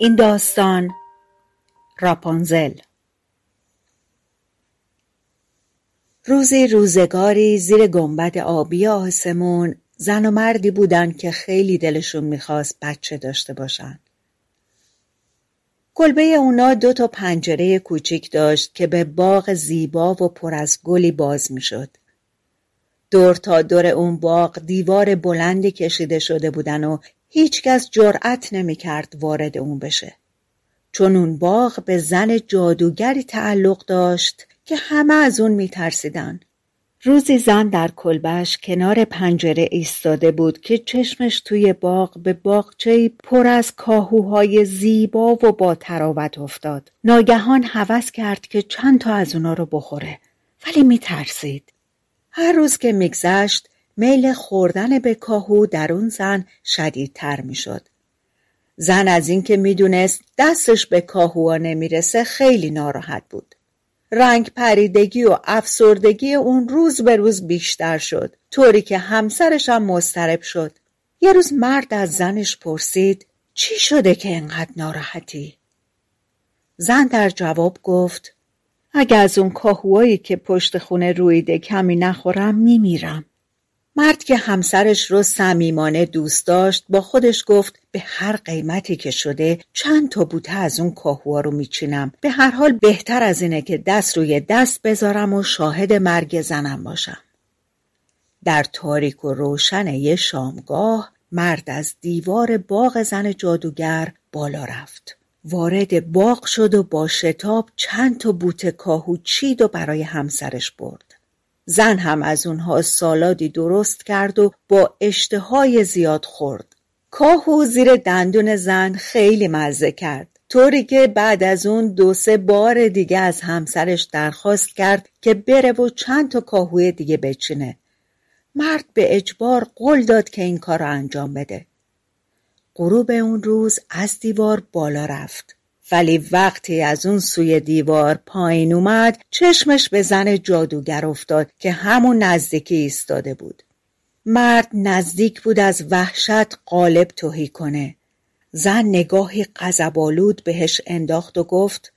این داستان راپانزل روزی روزگاری زیر گنبد آبی آسمون زن و مردی بودن که خیلی دلشون می‌خواست بچه داشته باشن. کلبه اونا دو تا پنجره کوچیک داشت که به باغ زیبا و پر از گلی باز می‌شد. دور تا دور اون باغ دیوار بلندی کشیده شده بودن و هیچکس جرأت نمی‌کرد وارد اون بشه. چون اون باغ به زن جادوگری تعلق داشت که همه از اون میترسیدن. روزی زن در کلبش کنار پنجره ایستاده بود که چشمش توی باغ به باغچه پر از کاهوهای زیبا و با تراوت افتاد. ناگهان هوس کرد که چند تا از اونا رو بخوره ولی میترسید. هر روز که میگذشت میل خوردن به کاهو در اون زن شدیدتر می‌شد. زن از اینکه می‌دونست دستش به کاهوها نمی‌رسه خیلی ناراحت بود. رنگ پریدگی و افسردگی اون روز به روز بیشتر شد طوری که همسرش هم مسترب شد. یه روز مرد از زنش پرسید چی شده که انقدر ناراحتی؟ زن در جواب گفت اگه از اون کاهوهایی که پشت خونه رویده کمی نخورم میمیرم. مرد که همسرش رو صمیمانه دوست داشت با خودش گفت به هر قیمتی که شده چند تا بوته از اون کاهوها رو میچینم. به هر حال بهتر از اینه که دست روی دست بذارم و شاهد مرگ زنم باشم. در تاریک و روشن یه شامگاه مرد از دیوار باغ زن جادوگر بالا رفت. وارد باغ شد و با شتاب چند تا بوته کاهو چید و برای همسرش برد. زن هم از اونها سالادی درست کرد و با اشتهای زیاد خورد. کاهو زیر دندون زن خیلی مزه کرد. طوری که بعد از اون دو سه بار دیگه از همسرش درخواست کرد که بره و چند تا کاهوی دیگه بچینه. مرد به اجبار قول داد که این کار انجام بده. غروب اون روز از دیوار بالا رفت. ولی وقتی از اون سوی دیوار پایین اومد چشمش به زن جادوگر افتاد که همون نزدیکی ایستاده بود. مرد نزدیک بود از وحشت قالب توهی کنه. زن نگاهی قذبالود بهش انداخت و گفت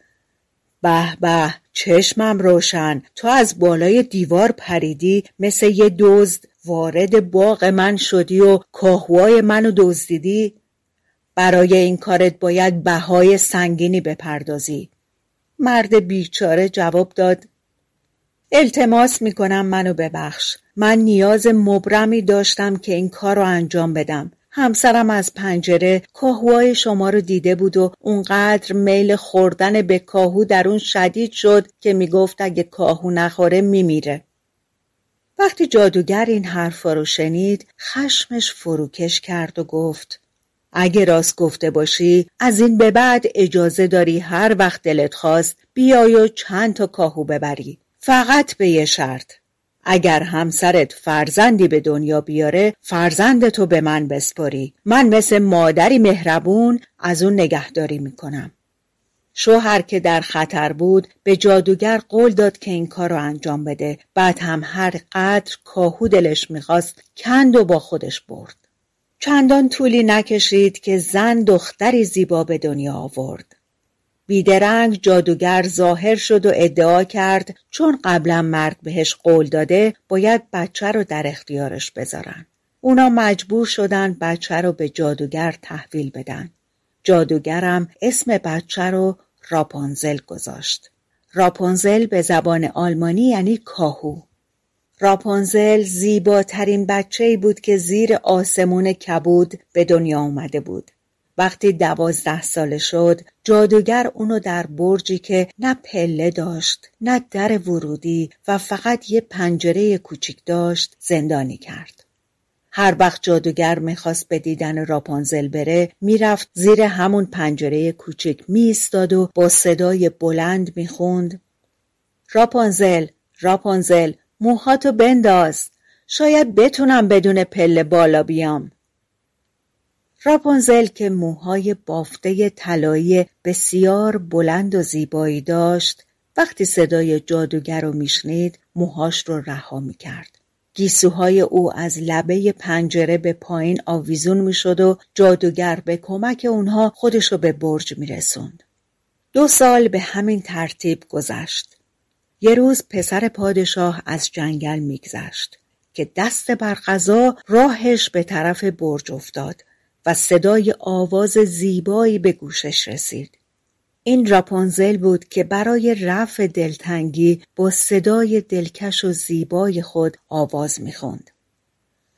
به به چشمم روشن تو از بالای دیوار پریدی مثل یه دزد وارد باغ من شدی و کاهوای منو دزدیدی برای این کارت باید بهای سنگینی بپردازی. مرد بیچاره جواب داد التماس می‌کنم منو ببخش. من نیاز مبرمی داشتم که این کار رو انجام بدم. همسرم از پنجره کاهوهای شما رو دیده بود و اونقدر میل خوردن به کاهو در اون شدید شد که می‌گفت اگه کاهو نخوره میمیره. وقتی جادوگر این حرفا رو شنید خشمش فروکش کرد و گفت اگه راست گفته باشی از این به بعد اجازه داری هر وقت دلت خواست بیای و چند تا کاهو ببری. فقط به یه شرط. اگر همسرت فرزندی به دنیا بیاره فرزندتو به من بسپاری. من مثل مادری مهربون از اون نگهداری می‌کنم. شوهر که در خطر بود به جادوگر قول داد که این کار رو انجام بده. بعد هم هر قدر کاهو دلش می‌خواست کند و با خودش برد. چندان طولی نکشید که زن دختری زیبا به دنیا آورد. بیدرنگ جادوگر ظاهر شد و ادعا کرد چون قبلا مرد بهش قول داده باید بچه رو در اختیارش بذارن. اونا مجبور شدن بچه رو به جادوگر تحویل بدن. جادوگرم اسم بچه رو راپونزل گذاشت. راپونزل به زبان آلمانی یعنی کاهو. راپونزل زیباترین بچه بود که زیر آسمون کبود به دنیا اومده بود. وقتی دوازده ساله شد جادوگر اونو در برجی که نه پله داشت نه در ورودی و فقط یه پنجره کوچیک داشت زندانی کرد. هر وقت جادوگر می‌خواست به دیدن راپانزل بره می‌رفت زیر همون پنجره کوچک میستاد و با صدای بلند می‌خوند راپانزل راپانزل موهاتو بنداز شاید بتونم بدون پله بالا بیام راپونزل که موهای بافته طلایی بسیار بلند و زیبایی داشت وقتی صدای جادوگر رو میشنید موهاش رو رها می‌کرد گیسوهای او از لبه پنجره به پایین آویزون می‌شد و جادوگر به کمک اونها خودشو به برج میرسوند. دو سال به همین ترتیب گذشت. یه روز پسر پادشاه از جنگل میگذشت که دست بر غذا راهش به طرف برج افتاد و صدای آواز زیبایی به گوشش رسید. این راپونزل بود که برای رفع دلتنگی با صدای دلکش و زیبای خود آواز می‌خوند.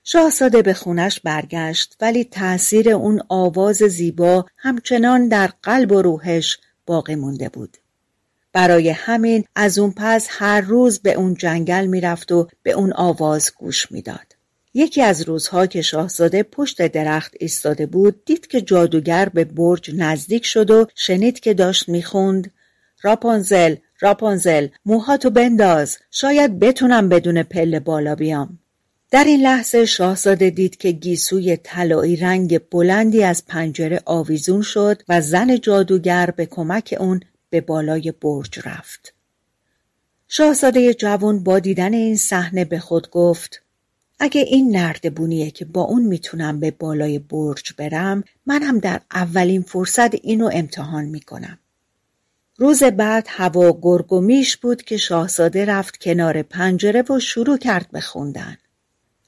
شاهزاده به خونش برگشت ولی تأثیر اون آواز زیبا همچنان در قلب و روحش باقی مونده بود. برای همین از اون پس هر روز به اون جنگل می‌رفت و به اون آواز گوش می‌داد. یکی از روزها که شاهزاده پشت درخت ایستاده بود دید که جادوگر به برج نزدیک شد و شنید که داشت می‌خوند راپانزل راپانزل موهاتو بنداز شاید بتونم بدون پله بالا بیام در این لحظه شاهزاده دید که گیسوی طلایی رنگ بلندی از پنجره آویزون شد و زن جادوگر به کمک اون به بالای برج رفت. شاهزاده جوان با دیدن این صحنه به خود گفت اگه این نردبونیه که با اون می‌تونم به بالای برج برم منم در اولین فرصت اینو امتحان می‌کنم. روز بعد هوا گرگ و میش بود که شاهزاده رفت کنار پنجره و شروع کرد به خوندن.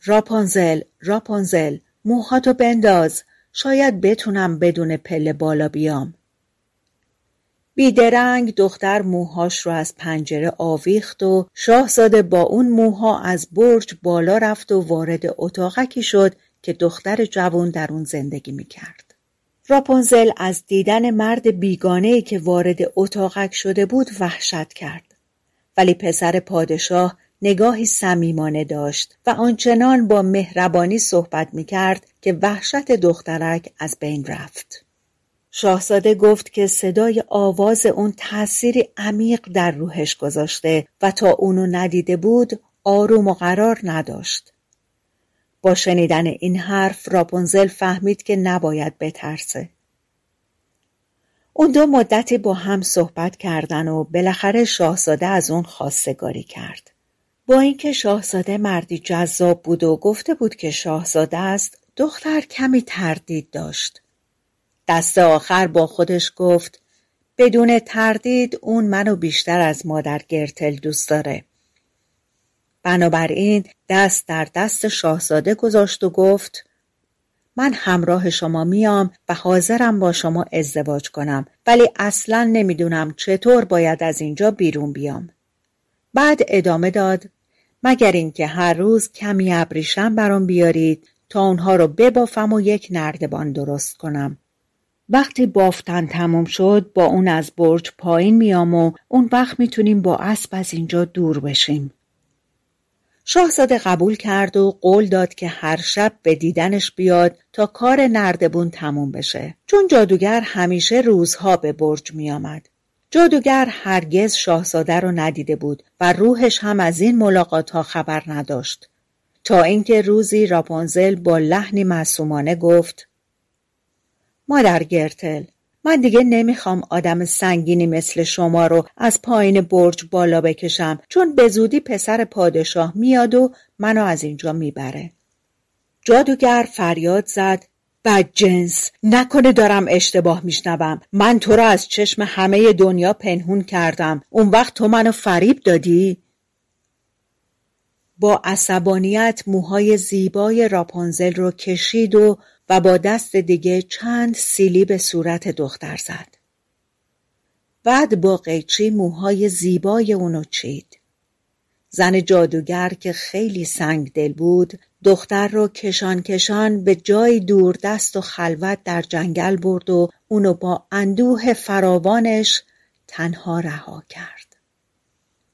راپانزل، راپانزل، موهاتو بنداز، شاید بتونم بدون پله بالا بیام. بیدرنگ دختر موهاش رو از پنجره آویخت و شاهزاده با اون موها از برج بالا رفت و وارد اتاقکی شد که دختر جوان در اون زندگی می‌کرد. راپونزل از دیدن مرد بیگانه که وارد اتاقک شده بود وحشت کرد. ولی پسر پادشاه نگاهی صمیمانه داشت و آنچنان با مهربانی صحبت می‌کرد که وحشت دخترک از بین رفت. شاهزاده گفت که صدای آواز اون تأثیری عمیق در روحش گذاشته و تا اونو ندیده بود آروم و قرار نداشت. با شنیدن این حرف راپونزل فهمید که نباید بترسه. اون دو مدتی با هم صحبت کردن و بالاخره شاهزاده از اون خواستگاری کرد. با اینکه شاهزاده مردی جذاب بود و گفته بود که شاهزاده است، دختر کمی تردید داشت. دست آخر با خودش گفت بدون تردید اون منو بیشتر از مادر گرتل دوست داره. بنابراین دست در دست شاهزاده گذاشت و گفت من همراه شما میام و حاضرم با شما ازدواج کنم ولی اصلا نمی‌دونم چطور باید از اینجا بیرون بیام. بعد ادامه داد مگر اینکه هر روز کمی ابریشم برام بیارید تا اونها رو ببافم و یک نردبان درست کنم. وقتی بافتن تموم شد با اون از برج پایین میام و اون وقت می‌تونیم با اسب از اینجا دور بشیم. شاهزاده قبول کرد و قول داد که هر شب به دیدنش بیاد تا کار نردبون تموم بشه چون جادوگر همیشه روزها به برج میآمد. جادوگر هرگز شاهزاده رو ندیده بود و روحش هم از این ملاقات ها خبر نداشت تا اینکه روزی راپونزل با لحنی معصومانه گفت مادر گرتل من دیگه نمی‌خوام آدم سنگینی مثل شما رو از پایین برج بالا بکشم چون به زودی پسر پادشاه میاد و منو از اینجا می‌بره. جادوگر فریاد زد بد جنس نکنه دارم اشتباه میشنوم من تو را از چشم همه دنیا پنهون کردم اون وقت تو منو فریب دادی؟ با عصبانیت موهای زیبای راپانزل رو کشید و و با دست دیگه چند سیلی به صورت دختر زد. بعد با قیچی موهای زیبای اونو چید. زن جادوگر که خیلی سنگ دل بود دختر رو کشان کشان به جای دور دست و خلوت در جنگل برد و اونو با اندوه فراوانش تنها رها کرد.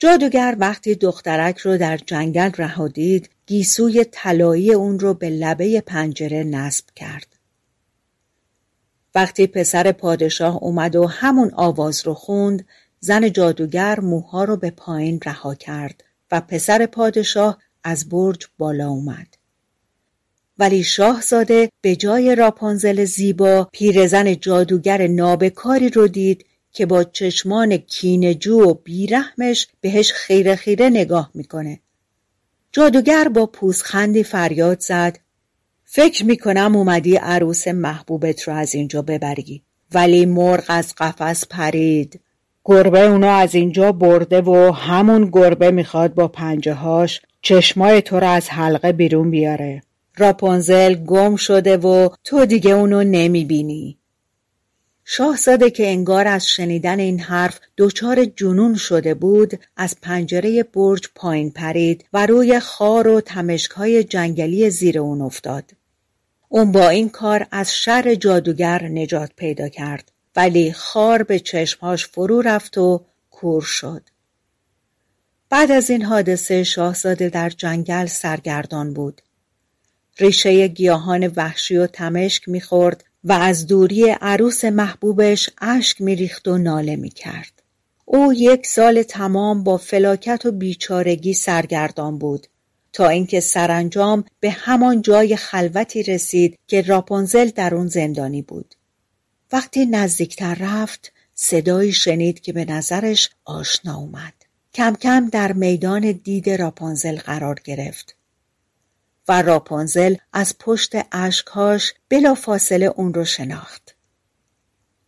جادوگر وقتی دخترک رو در جنگل رهادید گیسوی طلایی اون رو به لبه پنجره نصب کرد. وقتی پسر پادشاه اومد و همون آواز رو خوند زن جادوگر موها رو به پایین رها کرد و پسر پادشاه از برج بالا اومد. ولی شاهزاده به جای راپانزل زیبا پیرزن جادوگر نابکاری رو دید که با چشمان کینجو و بیرحمش بهش خیره خیره نگاه می‌کنه. جادوگر با پوزخندی فریاد زد فکر می‌کنم اومدی عروس محبوبت رو از اینجا ببری ولی مرغ از قفس پرید. گربه اونو از اینجا برده و همون گربه می‌خواد با پنجه هاش چشمای تو رو از حلقه بیرون بیاره. راپونزل گم شده و تو دیگه اونو نمی‌بینی. شاهزاده که انگار از شنیدن این حرف دچار جنون شده بود از پنجره برج پایین پرید و روی خار و تمشکهای جنگلی زیر اون افتاد. اون با این کار از شر جادوگر نجات پیدا کرد ولی خار به چشمهاش فرو رفت و کور شد. بعد از این حادثه شاهزاده در جنگل سرگردان بود. ریشه گیاهان وحشی و تمشک می‌خورد و از دوری عروس محبوبش اشک میریخت و ناله می‌کرد. او یک سال تمام با فلاکت و بیچارگی سرگردان بود تا اینکه سرانجام به همان جای خلوتی رسید که راپونزل در اون زندانی بود. وقتی نزدیکتر رفت صدایی شنید که به نظرش آشنا اومد. کم کم در میدان دید راپونزل قرار گرفت. و راپونزل از پشت اشکهاش بلا فاصله اون رو شناخت.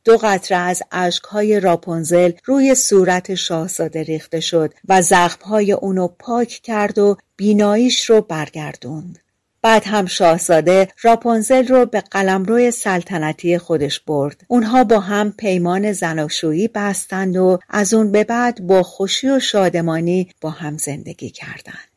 دو قطره از اشکهای راپونزل روی صورت شاهزاده ریخته شد و زخمهای اونو پاک کرد و بیناییش رو برگردوند. بعد هم شاهزاده راپونزل رو به قلمرو سلطنتی خودش برد. اونها با هم پیمان زناشویی بستند و از اون به بعد با خوشی و شادمانی با هم زندگی کردند.